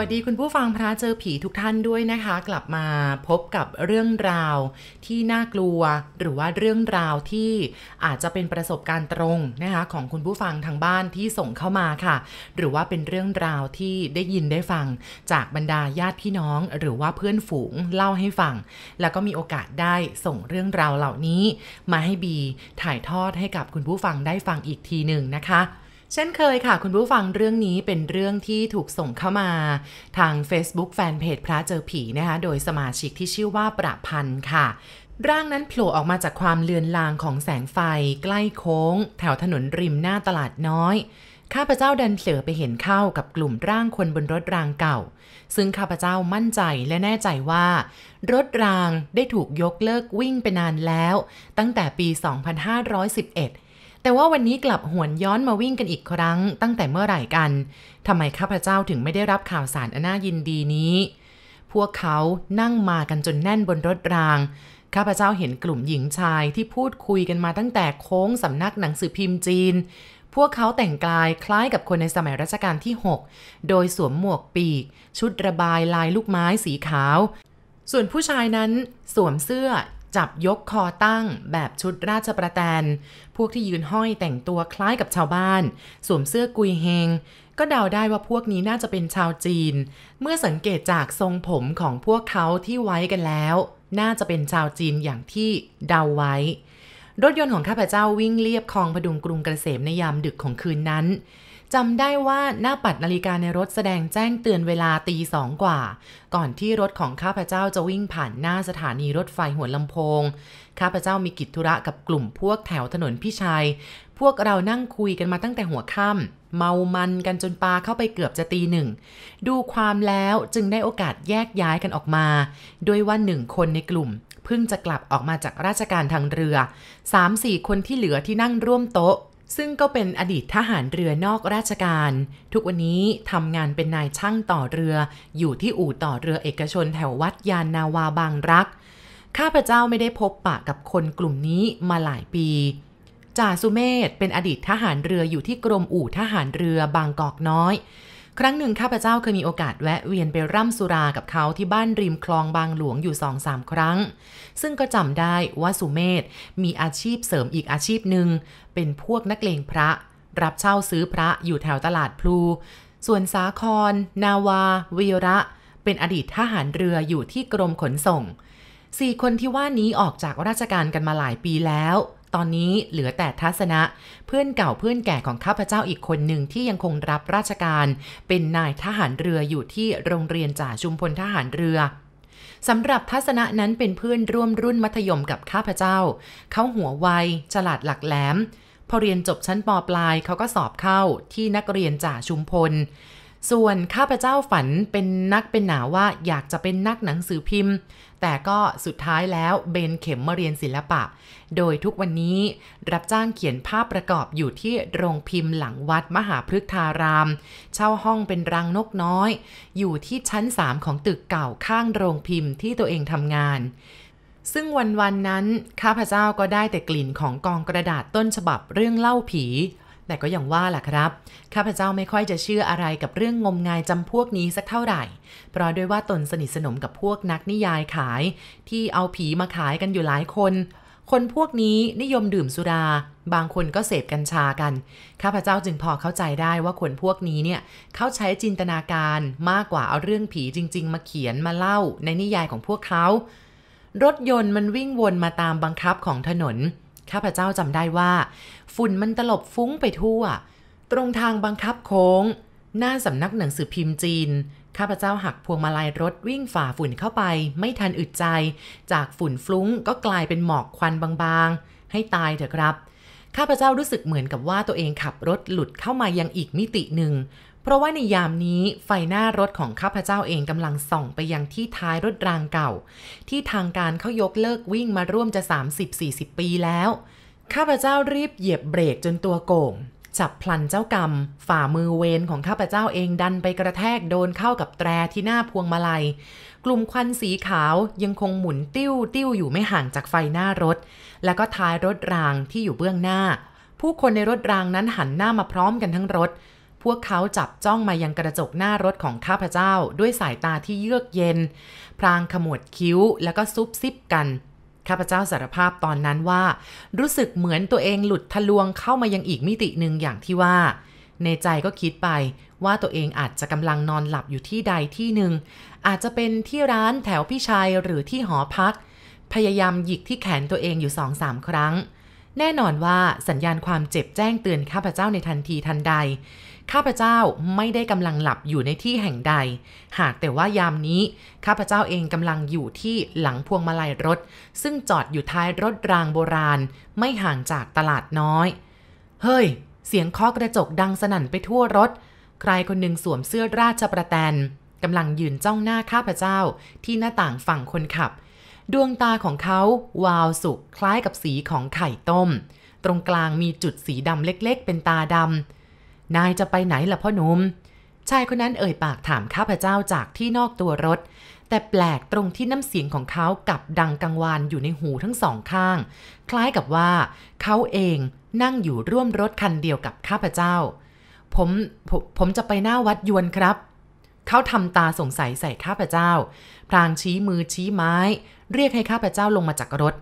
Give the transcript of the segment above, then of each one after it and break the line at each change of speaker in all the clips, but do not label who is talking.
สวัสดีคุณผู้ฟังพระเจอผีทุกท่านด้วยนะคะ กลับมาพบกับเรื่องราวที่น่ากลัว หรือว่าเรื่องราวที่อาจจะเป็นประสบการณ์ตรงนะคะของคุณผู้ฟังทางบ้านที่ส่งเข้ามาค่ะ หรือว่าเป็นเรื่องราวที่ได้ยินได้ฟังจากบรรดาญาติพี่น้อง หรือว่าเพื่อนฝูงเล่าให้ฟัง แล้วก็มีโอกาสได้ส่งเรื่องราวเหล่านี้ มาให้บีถ่ายทอดให้กับคุณผู้ฟังได้ฟังอีกทีหนึ่งนะคะ เช่นเคยค่ะ คุณผู้ฟังเรื่องนี้เป็นเรื่องที่ถูกส่งเข้ามาทาง Facebook Fanpage พระเจอผีนะคะ โดยสมาชิกที่ชื่อว่าประพันธ์ค่ะ ร่างนั้นโผล่ออกมาจากความเลือนลางของแสงไฟ ใกล้โค้ง แถวถนนริมหน้าตลาดน้อยข้าพเจ้าดันเผลอไปเห็นเข้ากับกลุ่มร่างคนบนรถรางเก่า ซึ่งข้าพเจ้ามั่นใจและแน่ใจว่า รถรางได้ถูกยกเลิกวิ่งไปนานแล้ว ตั้งแต่ปี 2511 แต่ว่าวันนี้กลับหวนย้อนมาวิ่งกันอีกครั้ง ตั้งแต่เมื่อไหร่กันทำไมข้าพเจ้าถึงไม่ได้รับข่าวสารอนน่ายินดีนี้ พวกเขานั่งมากันจนแน่นบนรถราง ข้าพเจ้าเห็นกลุ่มหญิงชายที่พูดคุยกันมาตั้งแต่โค้งสำนักหนังสือพิมพ์จีน พวกเขาแต่งกายคล้ายกับคนในสมัยรัชกาลที่ 6 โดยสวมหมวกปีก ชุดระบายลายลูกไม้สีขาว ส่วนผู้ชายนั้นสวมเสื้อ จับยกคอตั้งแบบชุดราชประแตน พวกที่ยืนห้อยแต่งตัวคล้ายกับชาวบ้าน สวมเสื้อกุยเฮง ก็เดาได้ว่าพวกนี้น่าจะเป็นชาวจีน เมื่อสังเกตจากทรงผมของพวกเขาที่ไว้กันแล้ว น่าจะเป็นชาวจีนอย่างที่เดาไว้ รถยนต์ของข้าพเจ้าวิ่งเลียบคลองพดุงกรุงเกษมในยามดึกของคืนนั้น จำได้ว่าหน้าปัดนาฬิกาในรถแสดงแจ้งเตือนเวลาตีสองกว่า ก่อนที่รถของข้าพเจ้าจะวิ่งผ่านหน้าสถานีรถไฟหัวลำโพง ข้าพเจ้ามีกิจธุระกับกลุ่มพวกแถวถนนพี่ชัย พวกเรานั่งคุยกันมาตั้งแต่หัวค่ำเมามันกันจนปาเข้าไปเกือบจะตีหนึ่ง ดูความแล้วจึงได้โอกาสแยกย้ายกันออกมาโดยว่าหนึ่งคนในกลุ่มเพิ่งจะกลับออกมาจากราชการทางเรือ 3-4 คนที่เหลือที่นั่งร่วมโต๊ะ ซึ่งก็เป็นอดีตทหารเรือนอกราชการ ทุกวันนี้ทำงานเป็นนายช่างต่อเรือ อยู่ที่อู่ต่อเรือเอกชนแถววัดยานนาวาบางรัก ข้าพเจ้าไม่ได้พบปะกับคนกลุ่มนี้มาหลายปีจ่าสุเมธเป็นอดีตทหารเรืออยู่ที่กรมอู่ทหารเรือบางกอกน้อย ครั้งหนึ่งข้าพเจ้าเคยมีโอกาสแวะเวียนไปร่ำสุรากับเขาที่บ้านริมคลองบางหลวงอยู่สองสามครั้ง ซึ่งก็จำได้ว่าสุเมธมีอาชีพเสริมอีกอาชีพหนึ่ง เป็นพวกนักเลงพระ รับเช่าซื้อพระอยู่แถวตลาดพลู ส่วนสาคร นาวาวีระ เป็นอดีตทหารเรืออยู่ที่กรมขนส่งสี่คนที่ว่านี้ออกจากราชการกันมาหลายปีแล้ว ตอนนี้เหลือแต่ทัศนะ เพื่อนเก่าเพื่อนแก่ของข้าพเจ้าอีกคนหนึ่งที่ยังคงรับราชการ เป็นนายทหารเรืออยู่ที่โรงเรียนจ่าชุมพลทหารเรือสำหรับทัศนะนั้นเป็นเพื่อนร่วมรุ่นมัธยมกับข้าพเจ้า เขาหัวไวฉลาดหลักแหลม พอเรียนจบชั้นปปลายเขาก็สอบเข้าที่นักเรียนจ่าชุมพล ส่วนข้าพเจ้าฝันเป็นนักเป็นหนาว่าอยากจะเป็นนักหนังสือพิมพ์ แต่ก็สุดท้ายแล้วเบนเข็มมาเรียนศิลปะ โดยทุกวันนี้รับจ้างเขียนภาพประกอบอยู่ที่โรงพิมพ์หลังวัดมหาพฤกษาราม เช่าห้องเป็นรังนกน้อย อยู่ที่ชั้นสามของตึกเก่าข้างโรงพิมพ์ที่ตัวเองทำงานซึ่งวันวันนั้น ข้าพเจ้าก็ได้แต่กลิ่นของกองกระดาษต้นฉบับเรื่องเล่าผี แต่ก็อย่างว่าแหละครับ ข้าพเจ้าไม่ค่อยจะเชื่ออะไรกับเรื่องงมงายจำพวกนี้สักเท่าไหร่ เพราะด้วยว่าตนสนิทสนมกับพวกนักนิยายขาย ที่เอาผีมาขายกันอยู่หลายคน คนพวกนี้นิยมดื่มสุรา บางคนก็เสพกัญชากัน ข้าพเจ้าจึงพอเข้าใจได้ว่าคนพวกนี้เนี่ยเขาใช้จินตนาการมากกว่าเอาเรื่องผีจริง ๆ มาเขียนมาเล่าในนิยายของพวกเขา รถยนต์มันวิ่งวนมาตามบังคับของถนน ข้าพเจ้าจำได้ว่า ฝุ่นมันตลบฟุ้งไปทั่ว ตรงทางบังคับโค้ง หน้าสำนักหนังสือพิมพ์จีน ข้าพเจ้าหักพวงมาลัยรถวิ่งฝ่าฝุ่นเข้าไป ไม่ทันอึดใจ จากฝุ่นฟุ้งก็กลายเป็นหมอกควันบางๆ ให้ตายเถอะครับข้าพเจ้ารู้สึกเหมือนกับว่าตัวเองขับรถหลุดเข้ามายังอีกมิติหนึ่ง เพราะว่าในยามนี้ไฟหน้ารถของข้าพเจ้าเองกำลังส่องไปยังที่ท้ายรถรางเก่า ที่ทางการเขายกเลิกวิ่งมาร่วมจะ 30-40 ปีแล้ว ข้าพเจ้ารีบเหยียบเบรกจนตัวโก่งจับพลันเจ้ากรรม ฝ่ามือเวนของข้าพเจ้าเองดันไปกระแทกโดนเข้ากับแตรที่หน้าพวงมาลัย กลุ่มควันสีขาวยังคงหมุนติ้วติ้วอยู่ไม่ห่างจากไฟหน้ารถ แล้วก็ท้ายรถรางที่อยู่เบื้องหน้า ผู้คนในรถรางนั้นหันหน้ามาพร้อมกันทั้งรถ พวกเขาจับจ้องมายังกระจกหน้ารถของข้าพเจ้า ด้วยสายตาที่เยือกเย็น พรางขมวดคิ้วแล้วก็ซุบซิบกันข้าพเจ้าสารภาพตอนนั้นว่า รู้สึกเหมือนตัวเองหลุดทะลวงเข้ามายังอีกมิติหนึ่งอย่างที่ว่า ในใจก็คิดไปว่าตัวเองอาจจะกำลังนอนหลับอยู่ที่ใดที่หนึ่ง อาจจะเป็นที่ร้านแถวพี่ชายหรือที่หอพัก พยายามหยิกที่แขนตัวเองอยู่สองสามครั้ง แน่นอนว่าสัญญาณความเจ็บแจ้งเตือนข้าพเจ้าในทันทีทันใด ข้าพเจ้าไม่ได้กำลังหลับอยู่ในที่แห่งใด หากแต่ว่ายามนี้ ข้าพเจ้าเองกำลังอยู่ที่หลังพวงมาลัยรถ ซึ่งจอดอยู่ท้ายรถรางโบราณ ไม่ห่างจากตลาดน้อย เฮ้ย เสียงเคาะกระจกดังสนั่นไปทั่วรถ ใครคนหนึ่งสวมเสื้อราชประแตนกำลังยืนจ้องหน้าข้าพเจ้าที่หน้าต่างฝั่งคนขับ ดวงตาของเขาวาวสุกคล้ายกับสีของไข่ต้ม ตรงกลางมีจุดสีดำเล็กๆ เป็นตาดำ นายจะไปไหนล่ะพ่อหนุ่ม ชายคนนั้นเอ่ยปากถามข้าพเจ้าจากที่นอกตัวรถ แต่แปลกตรงที่น้ำเสียงของเขากับดังกังวานอยู่ในหูทั้งสองข้าง คล้ายกับว่า เขาเองนั่งอยู่ร่วมรถคันเดียวกับข้าพเจ้า ผมผมผมจะไปหน้าวัดยวนครับ เขาทำตาสงสัยใส่ข้าพเจ้า พลางชี้มือชี้ไม้ เรียกให้ข้าพเจ้าลงมาจากรถ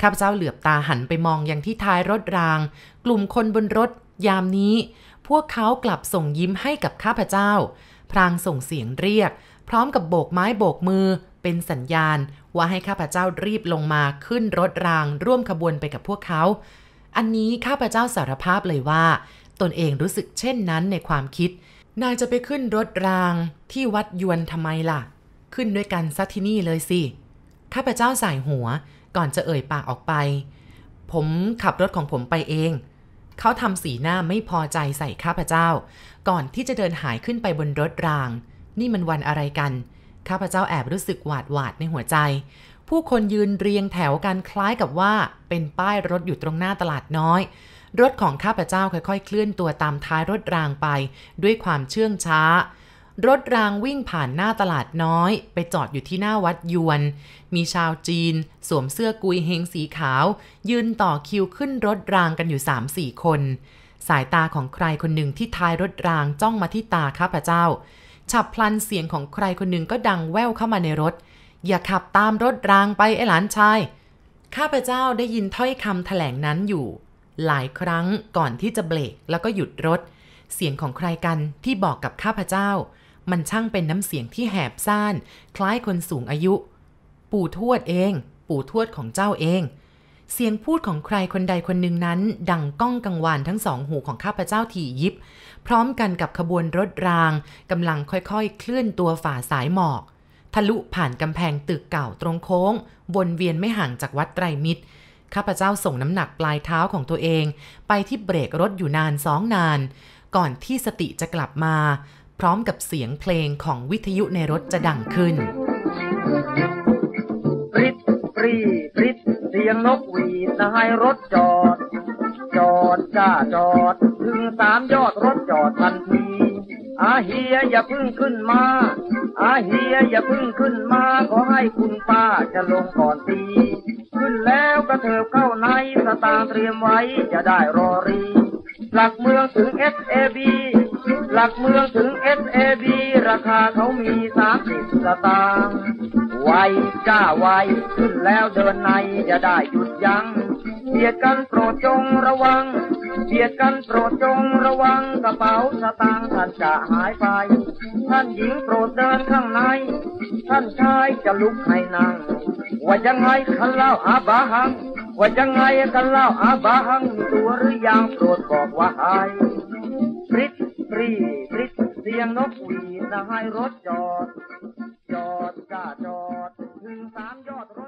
ข้าพเจ้าเหลือบตาหันไปมองยังที่ท้ายรถราง กลุ่มคนบนรถ ยามนี้ พวกเขากลับส่งยิ้มให้กับข้าพเจ้าพลางส่งเสียงเรียก พร้อมกับโบกไม้โบกมือ เป็นสัญญาณ ว่าให้ข้าพเจ้ารีบลงมาขึ้นรถรางร่วมขบวนไปกับพวกเขา อันนี้ข้าพเจ้าสารภาพเลยว่า ตนเองรู้สึกเช่นนั้นในความคิด นายจะไปขึ้นรถรางที่วัดยวนทำไมล่ะ ขึ้นด้วยกันซะที่นี่เลยสิ ข้าพเจ้าสายหัวก่อนจะเอ่ยปากออกไป ผมขับรถของผมไปเอง เขาทำสีหน้าไม่พอใจใส่ข้าพเจ้า ก่อนที่จะเดินหายขึ้นไปบนรถราง นี่มันวันอะไรกัน ข้าพเจ้าแอบรู้สึกหวาดหวาดในหัวใจ ผู้คนยืนเรียงแถวกันคล้ายกับว่า เป็นป้ายรถอยู่ตรงหน้าตลาดน้อย รถของข้าพเจ้าค่อยๆ เคลื่อนตัวตามท้ายรถรางไป ด้วยความเชื่องช้า รถรางวิ่งผ่านหน้าตลาดน้อย ไปจอดอยู่ที่หน้าวัดยวน มีชาวจีน สวมเสื้อกุยเฮงสีขาว ยืนต่อคิวขึ้นรถรางกันอยู่ 3-4 คน สายตาของใครคนหนึ่งที่ท้ายรถรางจ้องมาที่ตาข้าพเจ้า ฉับพลันเสียงของใครคนหนึ่งก็ดังแว่วเข้ามาในรถ อย่าขับตามรถรางไปไอ้หลานชาย ข้าพเจ้าได้ยินถ้อยคำแถลงนั้นอยู่ หลายครั้งก่อนที่จะเบรกแล้วก็หยุดรถ เสียงของใครกันที่บอกกับข้าพเจ้า มันช่างเป็นน้ำเสียงที่แหบซ่าน คล้ายคนสูงอายุ ปู่ทวดเอง ปู่ทวดของเจ้าเอง เสียงพูดของใครคนใดคนหนึ่งนั้น ดังก้องกังวานทั้งสองหูของข้าพเจ้าถี่ยิบ พร้อมกันกับขบวนรถรางกำลังค่อยๆ เคลื่อนตัวฝ่าสายหมอก ทะลุผ่านกำแพงตึกเก่าตรงโค้ง วนเวียนไม่ห่างจากวัดไตรมิตรข้าพเจ้าส่งน้ำหนักปลายเท้าของตัวเอง ไปที่เบรกรถอยู่นานสองนาน ก่อนที่สติจะกลับมา พร้อมกับเสียงเพลงของวิทยุในรถจะดังขึ้น
ปริดปรีปริดเสียงนกหวีดนะให้รถจอด จอดจ้าจอด ถึงสามยอดรถจอดทันทีอาเฮียอย่าพึ่งขึ้นมา อาเฮียอย่าพึ่งขึ้นมาขอให้คุณป้าจะลงก่อนตีขึ้นแล้วก็เถิบเข้าในสตางเตรียมไว้จะได้รอรี หลักเมืองถึง SAB หลักเมืองถึง SAB ราคาเขามีสามสิบสตางค์ไวจ้าไวขึ้นแล้วเดินในจะได้หยุดยัง้งเบียดกันโปรดจงระวังเบียดกันโปรดจงระวังกระเป๋าสตางค์ท่านจะหายไป ท่านหญิงโปรดเดินข้างใน ท่านชายจะลุกให้นั่ง ว่ายังไงคันเล่าอาบาหัง ว่ายังไงกันเล่าอาบาหังมีตัวหรือยังโปรดบอกว่าหายปริด ปรีปริดเสียงนกหวีดนะให้รถจอด จอดจ้าจอดถึงสามยอดรถ